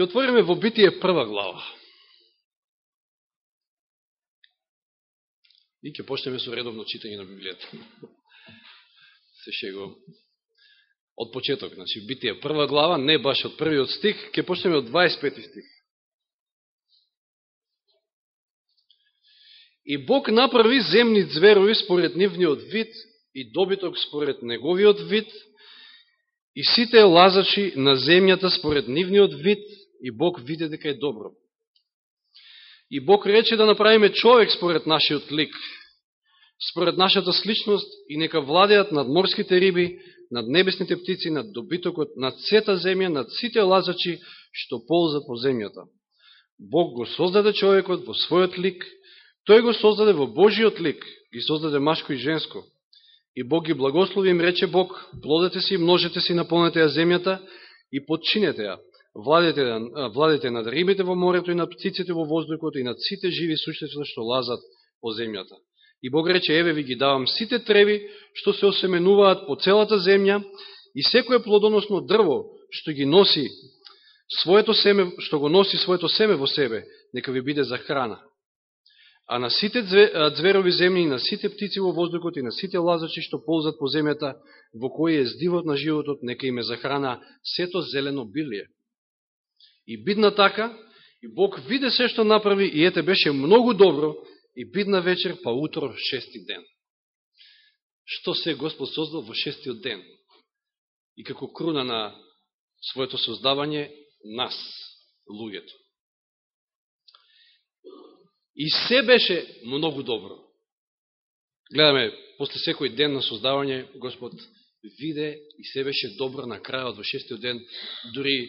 Ќе отвориме во Битие прва глава. И ќе почнеме со редовно читање на Библијата. Се шегувам. Од почеток, значи Битие прва глава, не баш од првиот стих, ќе почнеме од 25 стих. И Бог направи земни зверови според нивниот вид и добиток според неговиот вид и сите лазачи на земјата според нивниот вид и Бог виде дека е добро. И Бог рече да направиме човек според нашиот лик, според нашата сличност и нека владеат над морските риби, над небесните птици, над добитокот, над сета земја, над сите лазачи што ползат по земјата. Бог го создаде човекот во својот лик, тој го создаде во Божиот лик, ги создаде машко и женско. И Бог ги благослови им рече Бог, плодете си, множете си, наполнете ја земјата и подчинете ја. Владете, владете над рибите во морето и над птиците во воздухот и над сите живи суштества што лазат по земјата. И Бог рече, еве ви ги давам сите треви што се осеменуваат по целата земја и секое плодоносно дрво што ги носи своето семе, што го носи своето семе во себе, нека ви биде за храна. А на сите зверови земји, на сите птици во воздухот и на сите лазачи што ползат по земјата, во кој е здивот на животот, нека име захрана сето зелено билие. И бидна така, и Бог виде се што направи, и ете беше многу добро, и бидна вечер, па утро, шести ден. Што се Господ создал во шестиот ден? И како круна на своето создавање, нас, луѓето. И се беше многу добро. Гледаме, после секој ден на создавање, Господ виде и се беше добро на крајот во шестиот ден, дури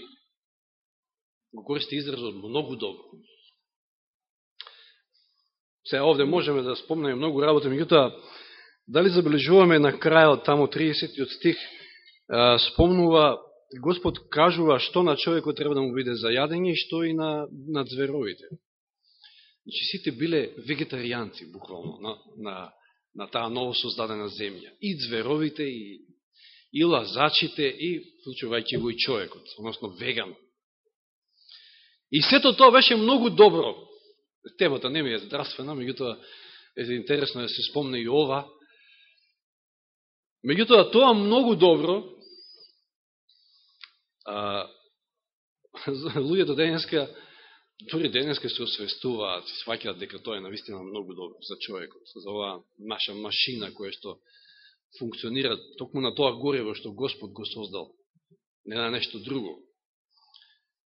го користи изразот многу долго. Се овде можеме да спомнеме многу работа, меѓутоа, дали забележуваме на крајот, таму 30 стих, спомнува, Господ кажува што на човекот треба да му биде за јадење и што и на, на зверовите. Значи, сите биле вегетаријанци, буквално, на, на, на таа ново создадена земја. И зверовите, и, и лазачите, и, вклучувајќи го и човекот, односно веган. И сето тоа беше многу добро. Темата не ми е здравствена, меѓутоа е интересно да се спомне и ова. Меѓутоа, тоа многу добро, а, луѓето денеска, дури денеска се освестуваат и сваќаат дека тоа е навистина многу добро за човекот, за оваа наша машина која што функционира токму на тоа горево што Господ го создал, не на нешто друго.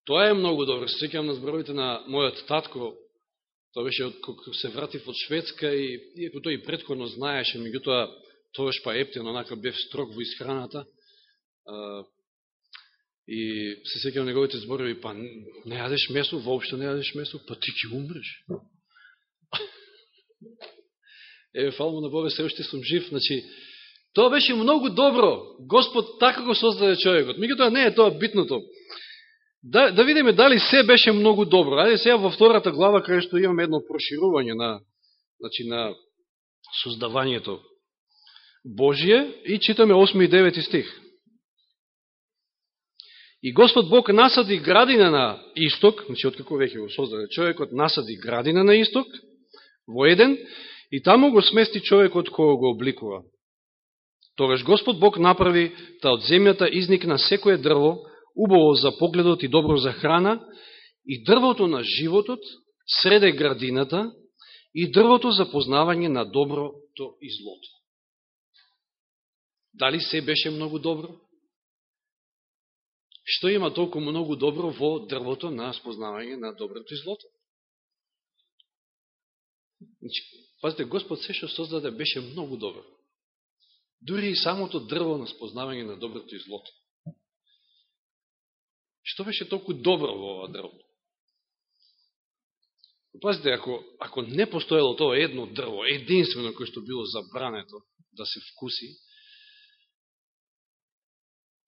Тоа е многу добро. Секам на зборовите на мојот татко, тоа беше од кога се вратив од Шведска и иако тој и предходно знаеше, меѓутоа тоаш па ептен, онака бев строг во исхраната, И се секам неговите зборови, па не јадеш месо, воопшто не јадеш месо, па ти ќе умреш. Еве, фалмо на Бога, се уште сум жив, значи, тоа беше многу добро. Господ така го создаде човекот. Меѓутоа не е тоа битното. Да, да видиме дали се беше многу добро. Ајде сега во втората глава, кај што имаме едно проширување на, значи, на создавањето Божие и читаме 8 и 9 стих. И Господ Бог насади градина на исток, значи откако веќе го создаде човекот, насади градина на исток, во еден, и таму го смести човекот кој го обликува. Тогаш Господ Бог направи та од земјата изникна секое дрво, убаво за погледот и добро за храна, и дрвото на животот среде градината, и дрвото за познавање на доброто и злото. Дали се беше многу добро? Што има толку многу добро во дрвото на спознавање на доброто и злото? Значи, пазите, Господ се што создаде беше многу добро. Дури и самото дрво на спознавање на доброто и злото. Што беше толку добро во ова дрво? Пазите, ако, ако не постоело тоа едно дрво, единствено кое што било забрането да се вкуси,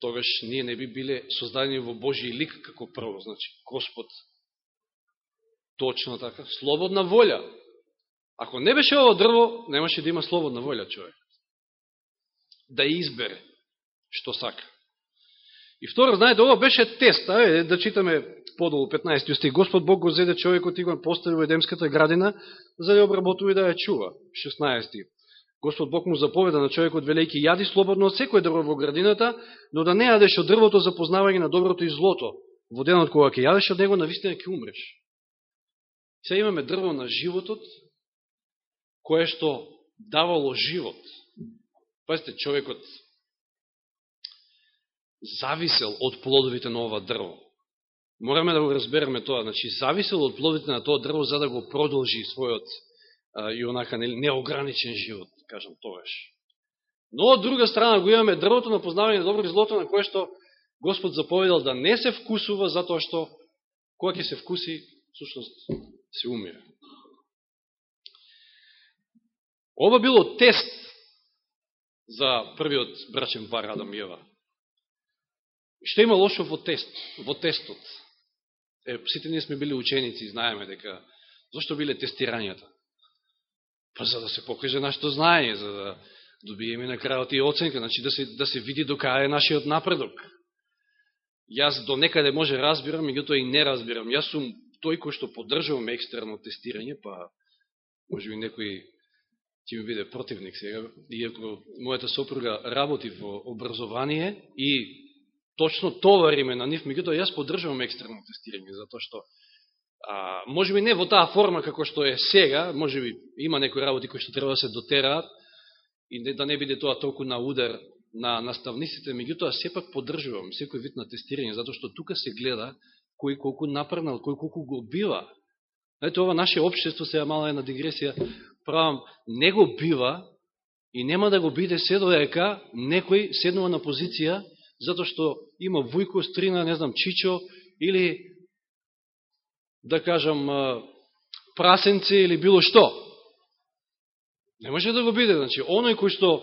тогаш ние не би биле создадени во Божи лик како прво, значи Господ точно така, слободна волја. Ако не беше ово дрво, немаше да има слободна волја човек. Да избере што сака. И второ, знаете, ова беше тест, а, да читаме подолу 15 стих. Господ Бог го зеде човекот и го постави во Едемската градина, за да обработува и да ја чува. 16. Господ Бог му заповеда на човекот велики, јади слободно од секој дрво во градината, но да не јадеш од дрвото за познавање на доброто и злото. Во денот кога ќе јадеш од него, навистина ќе умреш. Сега имаме дрво на животот, кое што давало живот. Пазите, човекот зависел од плодовите на ова дрво. Мораме да го разбереме тоа. Значи, зависел од плодовите на тоа дрво за да го продолжи својот а, и онака неограничен живот, кажам тогаш. Но од друга страна го имаме дрвото на познавање на добро и злото на кое што Господ заповедал да не се вкусува затоа што кога ќе се вкуси, сушност се умира. Ова било тест за првиот брачен пар Адам и Ева. Што има лошо во тест, во тестот? Е, сите ние сме били ученици и знаеме дека зашто биле тестирањата? Па за да се покаже нашето знаење, за да добиеме на крајот и оценка, значи да се, да се види до кај е нашиот напредок. Јас до некаде може разбирам, меѓутоа и не разбирам. Јас сум тој кој што поддржувам екстерно тестирање, па може би некој ќе ми биде противник сега, иако мојата сопруга работи во образование и точно товариме на нив, меѓутоа јас поддржувам екстерно тестирање, затоа што а, може би не во таа форма како што е сега, може би има некои работи кои што треба да се дотераат и не, да не биде тоа толку на удар на наставниците, меѓутоа сепак поддржувам секој вид на тестирање, затоа што тука се гледа кој колку напрнал, кој колку го бива. Знаете, ова наше обштество, сега мала една дигресија, правам, не го бива и нема да го биде се додека некој седнува на позиција затоа што има Вујко, Стрина, не знам, Чичо, или, да кажам, прасенци или било што. Не може да го биде. Значи, оној кој што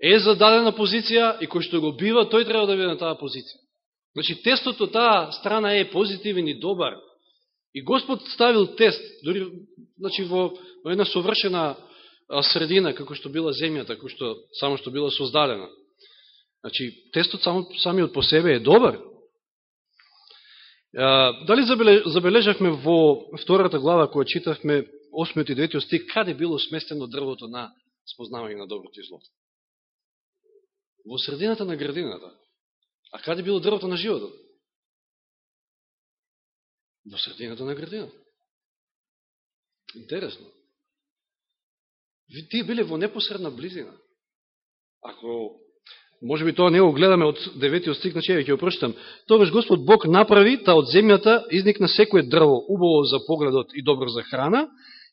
е за дадена позиција и кој што го бива, тој треба да биде на таа позиција. Значи, тестото таа страна е позитивен и добар. И Господ ставил тест, дори значи, во, во една совршена средина, како што била земјата, како што, само што била создадена. Значи, тестот само, самиот по себе е добар. Дали забележавме во втората глава, која читавме 8 и 9 стих, каде било сместено дрвото на спознавање на доброто и злото? Во средината на градината. А каде било дрвото на животот? Во средината на градината. Интересно. Тие биле во непосредна близина. Ако може би тоа не го гледаме од деветиот стик, значи ќе опрочитам. Тогаш Господ Бог направи та од земјата изникна секое дрво, убаво за погледот и добро за храна,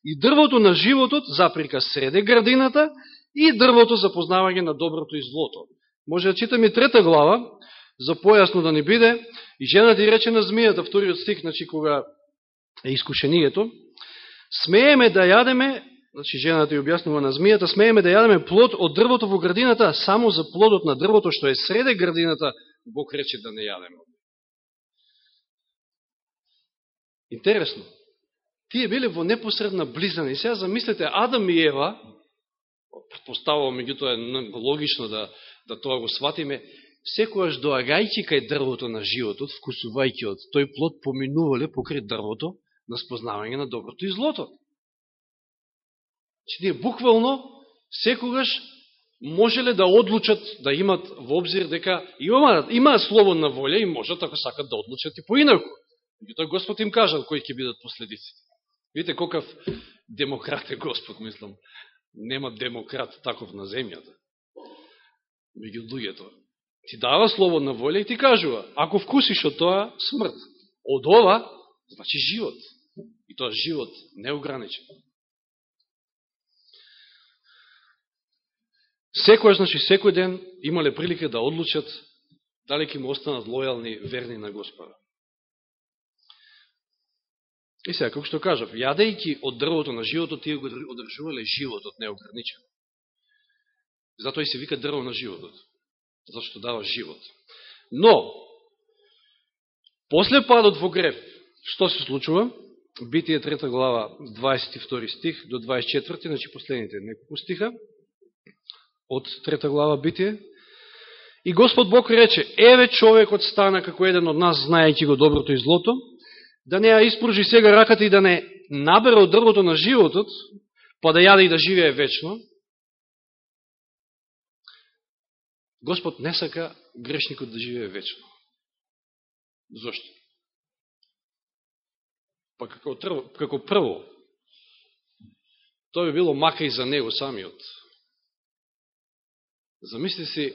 и дрвото на животот заприка среде градината и дрвото за познавање на доброто и злото. Може да читаме трета глава, за појасно да не биде, и жената и рече на змијата, вториот стих, значи кога е искушението, смееме да јадеме Значи, жената ја објаснува на змијата, смееме да јадеме плод од дрвото во градината, само за плодот на дрвото што е среде градината, Бог рече да не јадеме. Интересно. Тие биле во непосредна близана. И сега замислете, Адам и Ева, предпоставувам, меѓутоа е логично да, да тоа го сватиме, секојаш доагајќи кај дрвото на животот, вкусувајќи од тој плод, поминувале покрај дрвото на спознавање на доброто и злото. Че тие буквално секогаш можеле да одлучат, да имат во обзир дека имаат, имаат слободна волја и можат, ако сакат, да одлучат и поинако. Меѓутоа Господ им кажал кои ќе бидат последиците. Видите колкав демократ е Господ, мислам. Нема демократ таков на земјата. Меѓу луѓето. Ти дава слободна волја и ти кажува, ако вкусиш од тоа, смрт. Од ова, значи живот. И тоа живот неограничен. Секојаш, значи, секој ден имале прилика да одлучат дали ќе му останат лојални, верни на Господа. И сега, како што кажав, јадејќи од дрвото на животот, тие го одржувале животот неограничено. Затоа и се вика дрво на животот. Затоа што дава живот. Но, после падот во греб, што се случува? Битие трета глава, 22 стих до 24, значи последните неколку стиха од трета глава Битие. И Господ Бог рече, еве човекот стана како еден од нас, знаејќи го доброто и злото, да не ја испружи сега раката и да не набере од дрвото на животот, па да јаде и да живее вечно. Господ не сака грешникот да живее вечно. Зошто? Па како, како прво, тоа би било мака и за него самиот. Замисли си,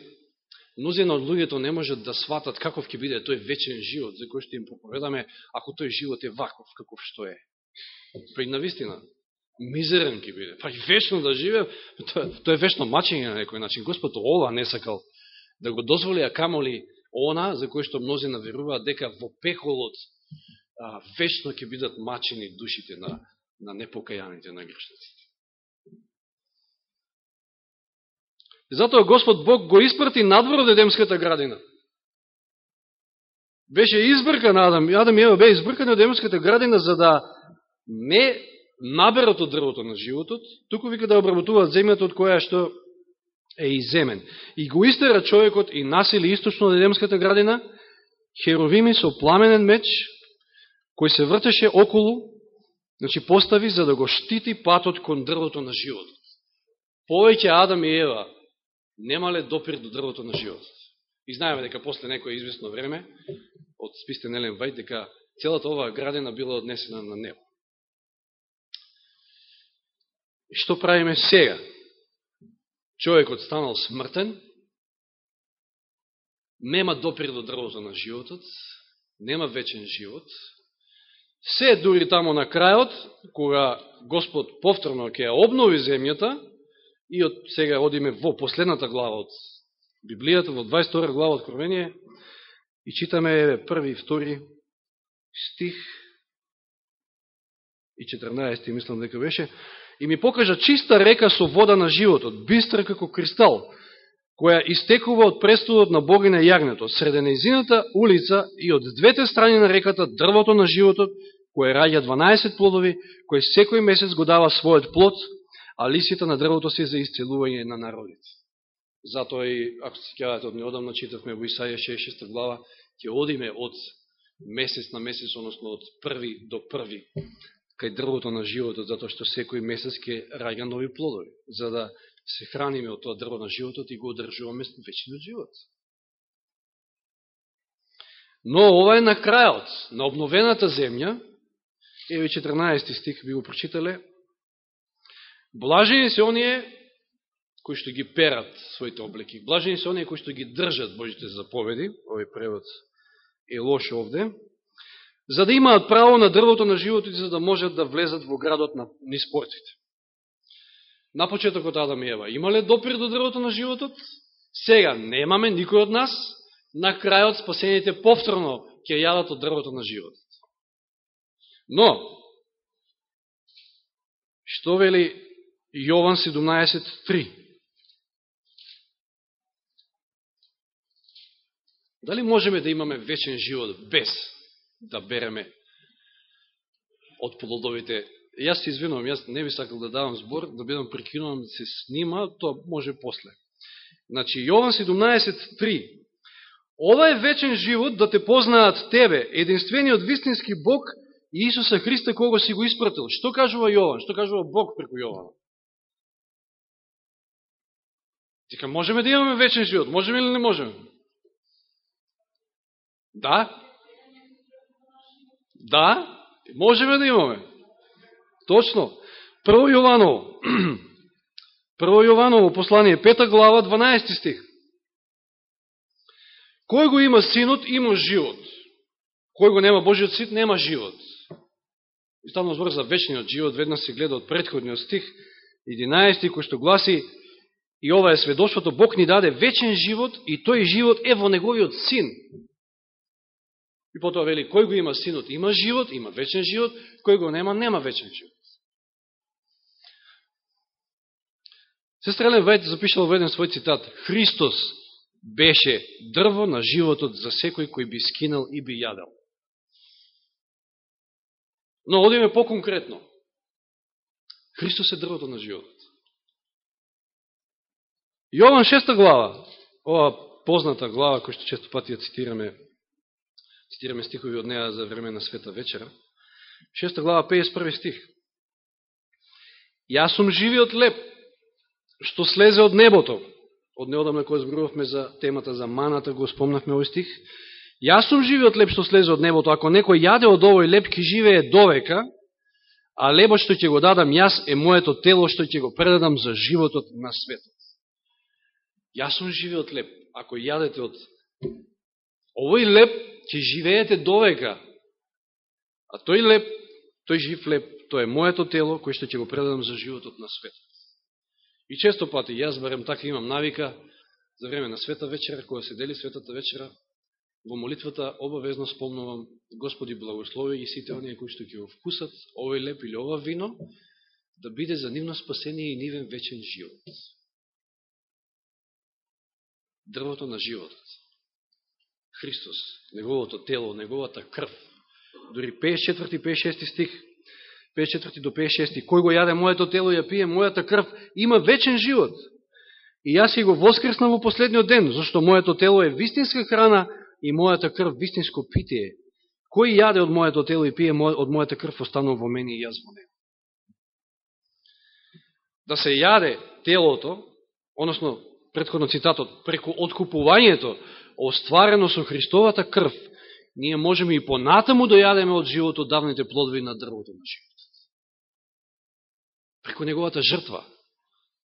мнозина од луѓето не можат да сватат каков ќе биде тој вечен живот, за кој што им проповедаме, ако тој живот е ваков, каков што е. При навистина, мизерен ќе биде. Па и вечно да живе, тоа, тоа е вечно мачење на некој начин. Господ ова не сакал да го дозволи, а камоли она, за кој што мнозина веруваат, дека во пехолот а, вечно ќе бидат мачени душите на, на непокајаните, на грешниците. Затоа Господ Бог го испрати надвор од Едемската градина. Беше избркан Адам, Адам и Ева беа избркани од Едемската градина за да не наберат од дрвото на животот, туку вика да обработуваат земјата од која што е иземен. И го истера човекот и насили источно од Едемската градина, херовими со пламенен меч, кој се вртеше околу, значи постави за да го штити патот кон дрвото на животот. Повеќе Адам и Ева немале допир до дрвото на животот. И знаеме дека после некој известно време, од списте Елен Вајд, дека целата оваа градина била однесена на небо. И што правиме сега? Човекот станал смртен, нема допир до дрвото на животот, нема вечен живот, се дури тамо на крајот, кога Господ повторно ќе обнови земјата, И од сега одиме во последната глава од Библијата, во 22 глава од Кровение, и читаме први и втори стих и 14, мислам дека беше, и ми покажа чиста река со вода на животот, бистра како кристал, која истекува од престолот на Богина јагнето, среденезината улица и од двете страни на реката дрвото на животот, кој раѓа 12 плодови, кој секој месец го дава својот плод, а листите на дрвото се за исцелување на народите. Затоа и, ако се кјавате од неодамна, читавме во Исаја 66 глава, ќе одиме од месец на месец, односно од први до први, кај дрвото на животот, затоа што секој месец ќе раѓа нови плодови, за да се храниме од тоа дрво на животот и го одржуваме вечниот живот. Но ова е на крајот, на обновената земја, еве 14 стих би го прочитале, Блажени се оние кои што ги перат своите облеки. Блажени се оние кои што ги држат Божите заповеди. Овој превод е лош овде. За да имаат право на дрвото на животот и за да можат да влезат во градот на ниспортите. На почетокот Адам и Ева имале допир до дрвото на животот? Сега немаме никој од нас. На крајот спасените повторно ќе јадат од дрвото на животот. Но, што вели Јован 17.3. Дали можеме да имаме вечен живот без да береме од плодовите? Јас се извинувам, јас не би сакал да давам збор, да бидам прекинуван да се снима, тоа може после. Значи, Јован 17.3. Ова е вечен живот да те познаат тебе, единствениот вистински Бог и Исуса Христа кого си го испратил. Што кажува Јован? Што кажува Бог преку Јован? Дека можеме да имаме вечен живот? Можеме или не можеме? Да? Да? Можеме да имаме. Точно. Прво Јованово. Прво Јованово послание, пета глава, 12 стих. Кој го има синот, има живот. Кој го нема Божиот Син, нема живот. И ставно збор за вечниот живот, веднаш се гледа од предходниот стих, 11, кој што гласи И ова е сведоштвото, Бог ни даде вечен живот и тој живот е во неговиот син. И потоа вели, кој го има синот, има живот, има вечен живот, кој го нема, нема вечен живот. Сестра Елен Вајд запишала во еден свој цитат, Христос беше дрво на животот за секој кој би скинал и би јадел. Но одиме по-конкретно. Христос е дрвото на животот. Јован 6 глава, ова позната глава, која што често пати ја цитираме, цитираме стихови од неа за време на света вечера. Шеста глава, 51 стих. Јас сум живиот леп, што слезе од небото. Од неодамна која зборувавме за темата за маната, го спомнахме овој стих. Јас сум живиот леп што слезе од небото. Ако некој јаде од овој леп, ки живее довека, а лебот што ќе го дадам јас е моето тело што ќе го предадам за животот на светот. Јас сум живеот леп. Ако јадете од овој леп, ќе живеете довека. А тој леп, тој жив леп, тоа е моето тело, кој што ќе го предадам за животот на светот. И често пати, јас барем така имам навика, за време на света вечера, кога се дели светата вечера, во молитвата обавезно спомнувам Господи благослови и сите оние кои што ќе го вкусат овој леп или ова вино, да биде за нивно спасение и нивен вечен живот. Дрвото на животот. Христос, неговото тело, неговата крв. Дори 54 56 стих, 54 до 56, кој го јаде моето тело и ја пие мојата крв, има вечен живот. И јас ја го воскреснам во последниот ден, зашто моето тело е вистинска храна и мојата крв вистинско питие. Кој јаде од моето тело и пие од мојата крв, останува во мене и јас во него. Да се јаде телото, односно, предходно цитатот, преку откупувањето, остварено со Христовата крв, ние можеме и понатаму да јадеме од животот давните плодови на дрвото на живот. Преку неговата жртва.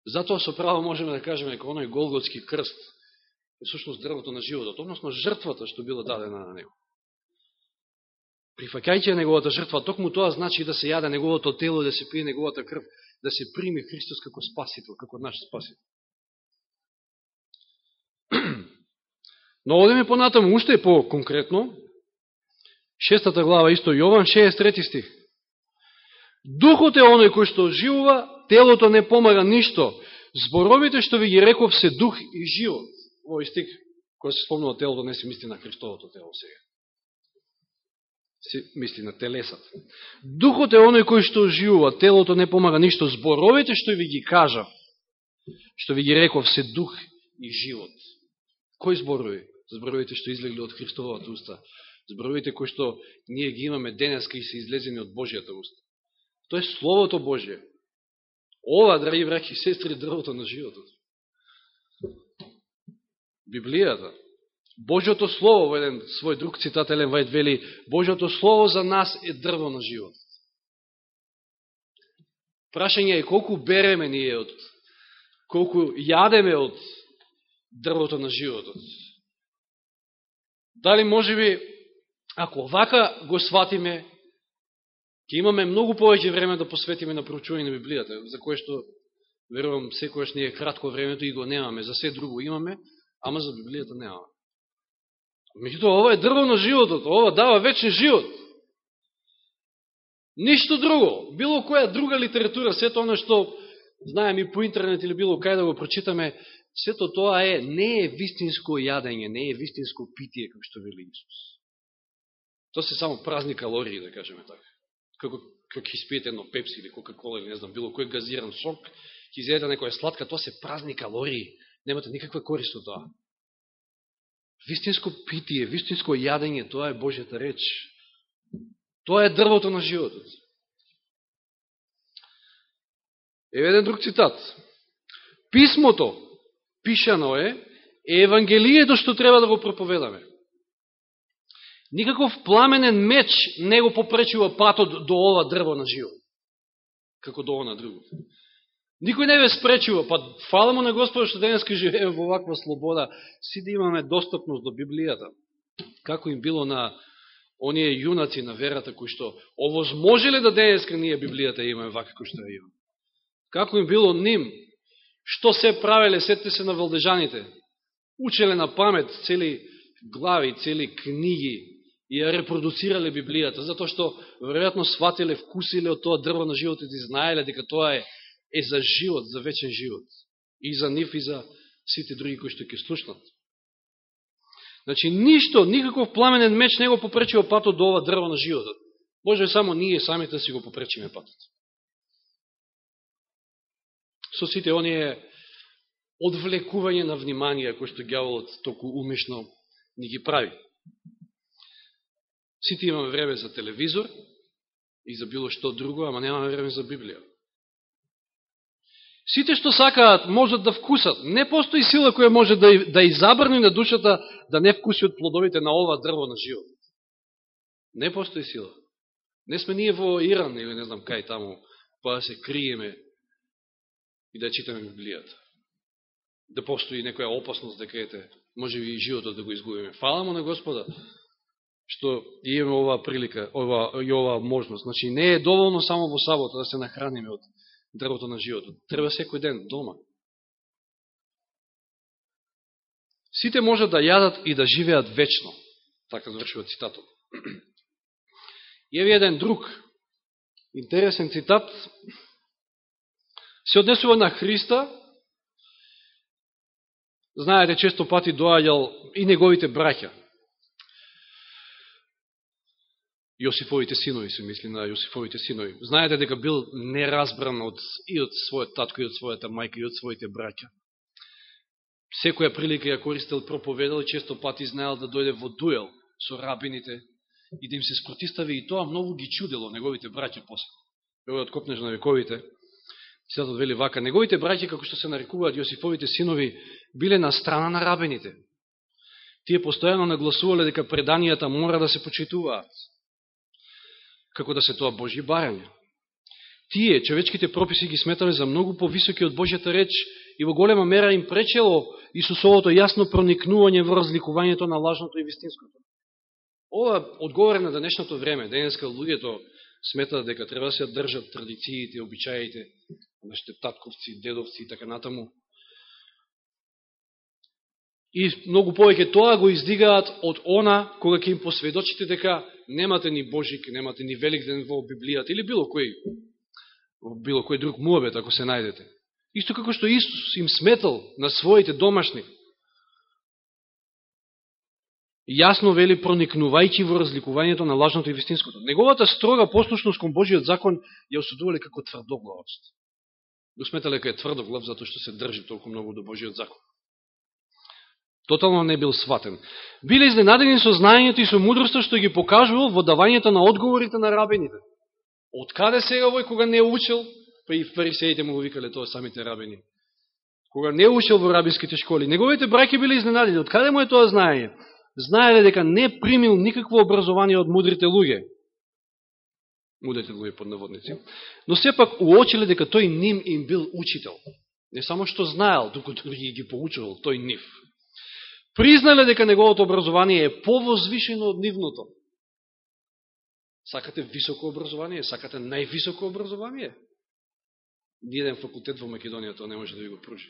Затоа со право можеме да кажеме дека оној Голготски крст, е сушност дрвото на животот, односно жртвата што била дадена на него. Прифакајќи неговата жртва, токму тоа значи да се јаде неговото тело, да се пие неговата крв, да се прими Христос како спасител, како наш спасител. Но одеме понатаму, уште е по-конкретно, шестата глава, исто Јован, 63 стих. Духот е оној кој што живува, телото не помага ништо. Зборовите што ви ги реков се дух и живот овој стих, кој се спомнува телото, не се мисли на Христовото тело сега. Се мисли на Телесот. Духот е оној кој што живува, телото не помага ништо. Зборовите што ви ги кажа, што ви ги реков, се дух и живот. Кој зборови? Зборовите што излегли од Христовата уста. Зборовите кои што ние ги имаме денеска и се излезени од Божијата уста. Тоа е Словото Божие. Ова, драги браки и сестри, дрвото на животот. Библијата. Божјото Слово, во еден свој друг цитат, Елен Вајд вели, Божјото Слово за нас е дрво на живот. Прашање е колку береме ние од, колку јадеме од дрвото на животот. Дали може би, ако вака го сватиме, ќе имаме многу повеќе време да посветиме на проучување на Библијата, за кое што, верувам, секојаш не е кратко времето и го немаме, за се друго имаме, ама за Библијата немаме. Меѓутоа, ова е дрво на животот, ова дава вечен живот. Ништо друго, било која друга литература, сето оно што знаем и по интернет или било кај да го прочитаме, сето тоа е, не е вистинско јадење, не е вистинско питие, како што вели Исус. Тоа се само празни калории, да кажеме така. Како како ќе испиете едно пепси или кока-кола или не знам, било кој газиран сок, ќе изедете некоја сладка, тоа се празни калории немате никаква корист од тоа. Вистинско питие, вистинско јадење, тоа е Божјата реч. Тоа е дрвото на животот. Еве еден друг цитат. Писмото, пишано е, е Евангелието што треба да го проповедаме. Никаков пламенен меч не го попречува патот до ова дрво на живот, како до она друго. Никој не ве спречува, па фала му на Господа што денеска живееме во ваква слобода, си да имаме достапност до Библијата. Како им било на оние јунаци на верата кои што овозможеле да денеска ние Библијата имаме вака кој што ја имаме. Како им било ним, што се правеле, сетте се на валдежаните, учеле на памет цели глави, цели книги и ја репродуцирале Библијата, затоа што веројатно сватиле, вкусиле од тоа дрво на животот и знаеле дека тоа е е за живот, за вечен живот. И за нив, и за сите други кои што ќе слушнат. Значи, ништо, никаков пламенен меч не го попречува патот до ова дрво на животот. Може само ние самите да си го попречиме патот. Со сите оние одвлекување на внимание, кој што гјаволот току умешно ни ги прави. Сите имаме време за телевизор и за било што друго, ама немаме време за Библија. Сите што сакаат можат да вкусат. Не постои сила која може да, да изабрни на душата да не вкуси од плодовите на ова дрво на живот. Не постои сила. Не сме ние во Иран или не знам кај таму, па да се криеме и да читаме Библијата. Да постои некоја опасност дека ете, може би и животот да го изгубиме. Фала му на Господа што имаме оваа прилика, ова, и оваа можност. Значи, не е доволно само во сабота да се нахраниме од дрвото на животот. Треба секој ден, дома. Сите можат да јадат и да живеат вечно. Така завршува цитатот. И еве еден друг интересен цитат. Се однесува на Христа. Знаете, често пати доаѓал и неговите браќа. Јосифовите синови, се мисли на Јосифовите синови. Знаете дека бил неразбран од, и од својот татко, и од својата мајка, и од своите браќа. Секоја прилика ја користел проповедал често пати знаел да дојде во дуел со рабините и да им се спротистави и тоа многу ги чудело неговите браќа после. Ево откопнеш на вековите. Цитатот вели вака, неговите браќа, како што се нарекуваат Јосифовите синови, биле на страна на рабените. Тие постојано нагласувале дека преданијата мора да се почитуваат како да се тоа Божи барање. Тие, човечките прописи ги сметале за многу повисоки од Божјата реч и во голема мера им пречело Исусовото јасно проникнување во разликувањето на лажното и вистинското. Ова одговора на денешното време. Денеска луѓето сметаат дека треба да се држат традициите, обичаите, нашите татковци, дедовци и така натаму. И многу повеќе тоа го издигаат од она кога ќе им посведочите дека немате ни Божик, немате ни Велик ден во Библијата или било кој било кој друг муабет ако се најдете. Исто како што Исус им сметал на своите домашни. Јасно вели проникнувајќи во разликувањето на лажното и вистинското. Неговата строга послушност кон Божиот закон ја осудувале како тврдоглавост. Го сметале дека е тврдоглав затоа што се држи толку многу до Божиот закон тотално не бил сватен. Биле изненадени со знаењето и со мудроста што ги покажувал во давањето на одговорите на рабените. Од каде сега овој кога не учил, па и фарисеите му го викале тоа самите рабени. Кога не учил во рабинските школи, неговите браки биле изненадени. Од каде му е тоа знаење? Знаеле дека не примил никакво образование од мудрите луѓе. Мудрите луѓе под наводници. Но сепак уочиле дека тој ним им бил учител. Не само што знаел, докато ги ги поучувал, тој нив признале дека неговото образование е повозвишено од нивното. Сакате високо образование? Сакате највисоко образование? Ниједен факултет во Македонија тоа не може да ви го пружи.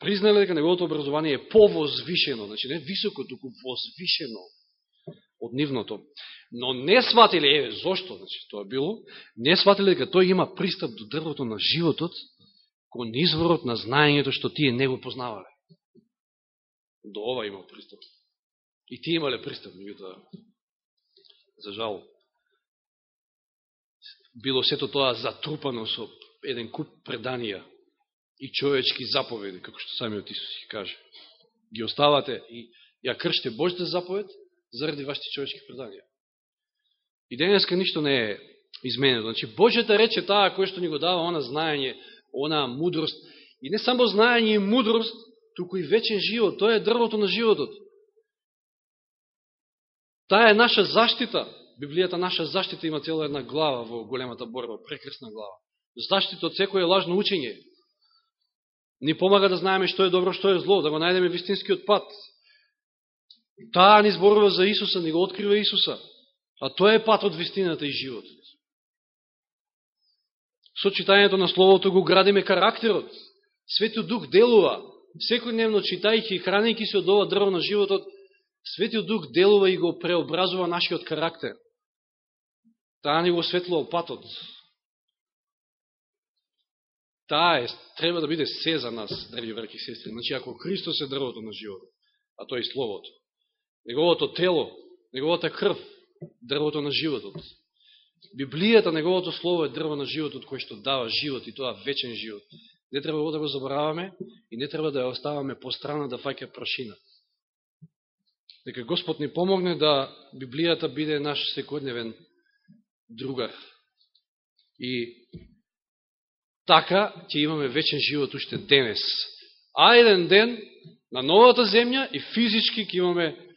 Признале дека неговото образование е повозвишено, значи не високо, туку возвишено од нивното. Но не сватиле, еве, зошто, значи, тоа било, не сватиле дека тој има пристап до дрвото на животот, кон изворот на знаењето што тие не го познавале до ова имал пристап. И тие имале пристап, меѓутоа, за жал, било сето тоа затрупано со еден куп преданија и човечки заповеди, како што самиот Исус ги каже. Ги оставате и ја кршите Божите заповед заради вашите човечки преданија. И денеска ништо не е изменено. Значи, Божјата реч е таа која што ни го дава она знаење, она мудрост. И не само знаење и мудрост, туку и вечен живот. Тоа е дрвото на животот. Таа е наша заштита. Библијата наша заштита има цела една глава во големата борба, прекрсна глава. Заштита од секој лажно учење. Ни помага да знаеме што е добро, што е зло, да го најдеме вистинскиот пат. Таа ни зборува за Исуса, ни го открива Исуса. А тоа е патот вистината и животот. Со читањето на Словото го градиме карактерот. Светиот Дух делува секојдневно читајќи и хранејќи се од ова дрво на животот, Светиот Дух делува и го преобразува нашиот карактер. Таа ни го светлува патот. Таа е, треба да биде се за нас, драги врки сестри. Значи, ако Христос е дрвото на животот, а тој е Словото, неговото тело, неговата крв, дрвото на животот, Библијата, неговото Слово е дрво на животот, кој што дава живот и тоа вечен живот. Не треба да го забораваме и не треба да ја оставаме по страна да фаќа прашина. Нека Господ ни помогне да Библијата биде наш секојдневен другар. И така ќе имаме вечен живот уште денес. А еден ден на новата земја и физички ќе имаме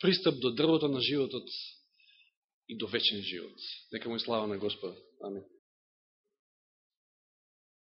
пристап до дрвото на животот и до вечен живот. Нека му слава на Господа. Амин.